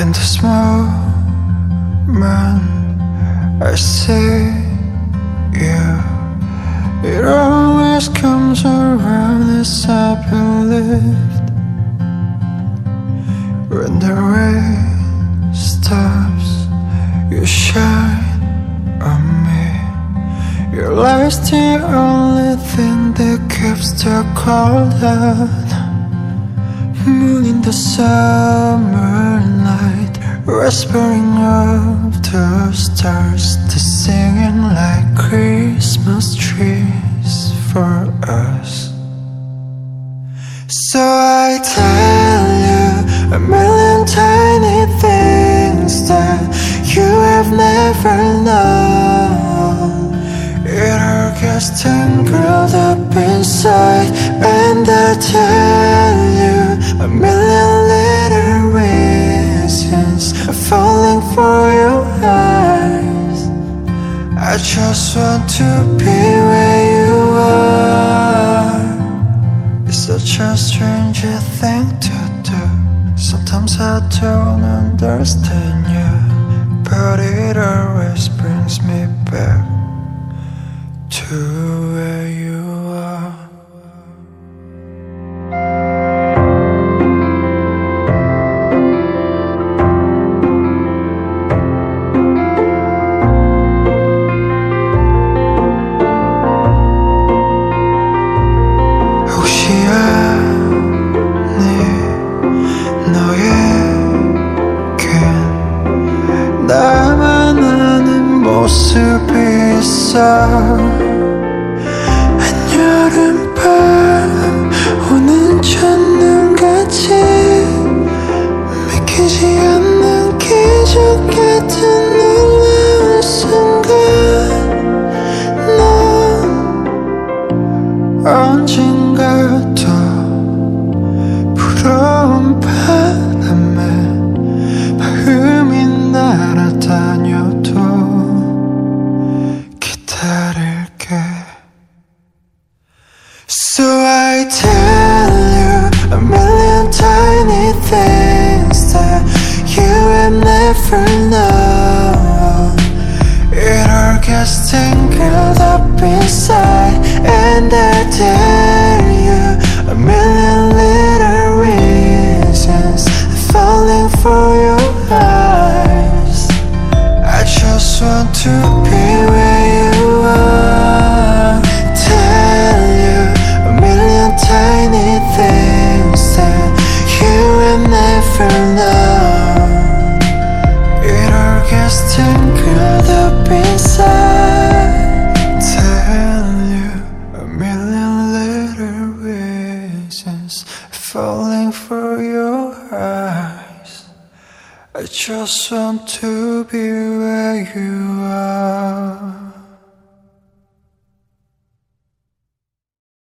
In this moment, I see you. It always comes around as I believed. When the rain stops, you shine on me. Your light's the only thing that keeps the cold out. Moon in the summer night, whispering of the stars, to singing like Christmas trees for us. So I tell you a million tiny things that you have never known. It all gets tangled up inside, and I tell you a million little reasons for falling for your eyes. I just want to be where you are. It's such a strange thing to do. Sometimes I don't understand you, but it always brings me 모습이 있어 한여름밤 오는 첫눈같이 믿기지 않는 기적 같은 놀라운 순간 넌 언젠가 또 tangled up inside And I tell you a million little reasons Falling for your eyes. I just want to be where you are. Tell you a million tiny things That you have never known it all gets tangled up inside. Falling for your eyes. I just want to be where you are.